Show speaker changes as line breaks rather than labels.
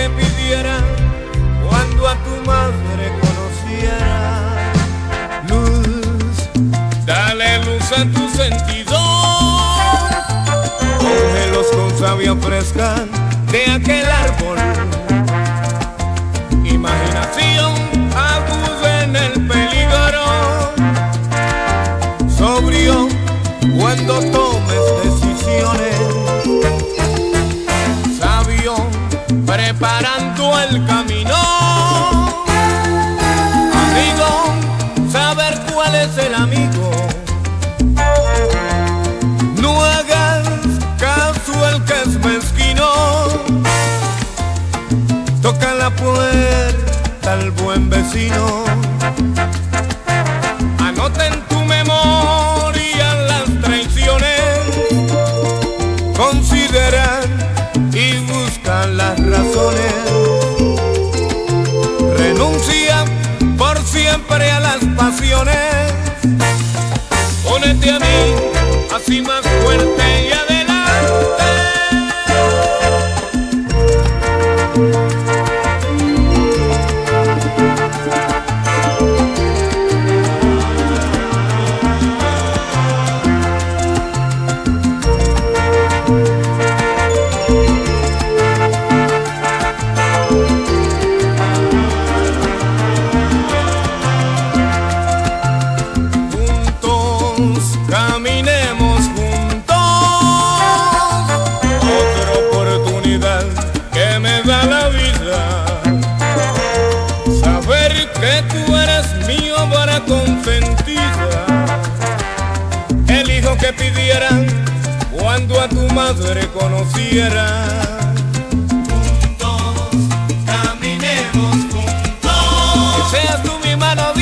hiciera cuando a tu madre conociera. Luz, dale luz a tu sentido. Cógelos con savia fresca de aquel árbol. Preparando el camino. Amigo, saber cuál es el amigo. No hagas caso al que es mezquino. Toca la puerta al buen vecino. Que pidieran cuando a tu madre conocieras. Juntos, caminemos juntos. Que seas tú mi mano